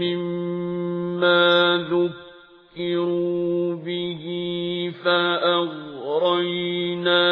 مما ذكروا به فأغرينا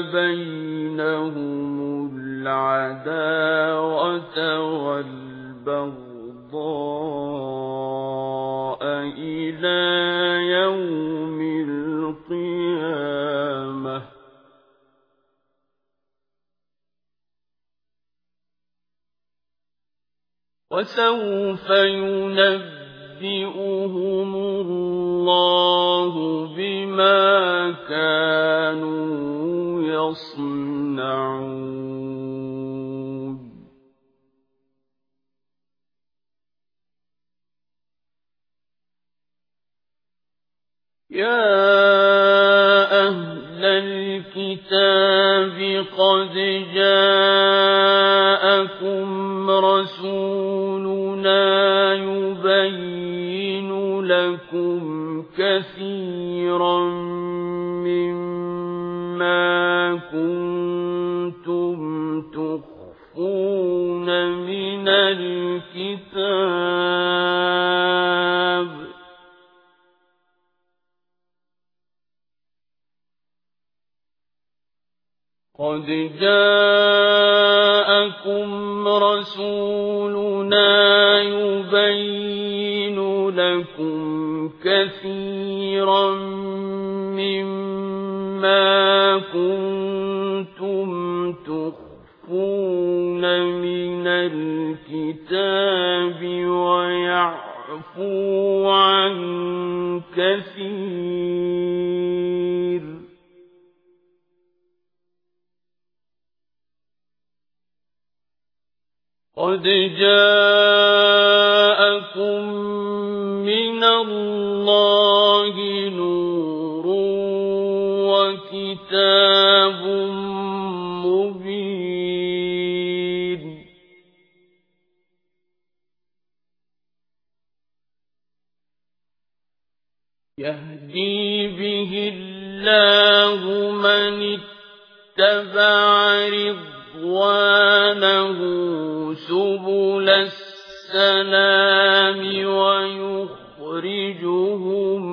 بينهم العداوة والبغضاء إلى يوم القيامة وسوف ينبئهم الله بما كانوا يصنعون. يا أهل الكتاب قد جاءكم رسولنا يبين لكم كثيرا مما كنتم تخفون من الكتاب. قد جاءكم رسولنا كثيرا مما كنتم تخفون من الكتاب ويعفو عن كثير. قد جاءكم وكتاب مبين. يهدي به الله من اتبع رضوانه سبل السلام ويخرجهم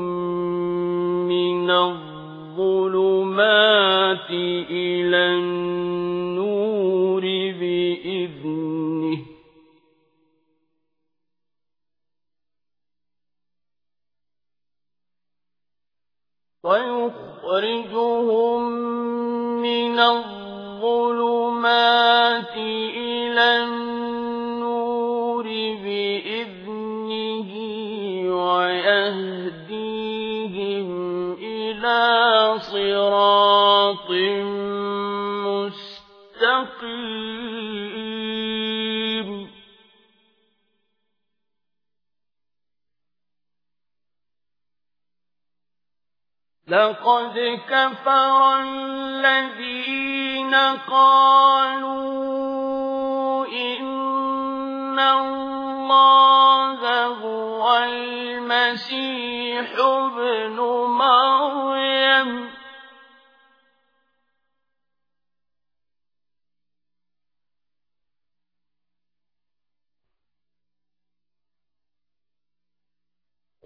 النور بإذنه. ويخرجهم من الظلمات مستقيم لقد كفر الذين قالوا إن الله هو المسيح ابن مريم.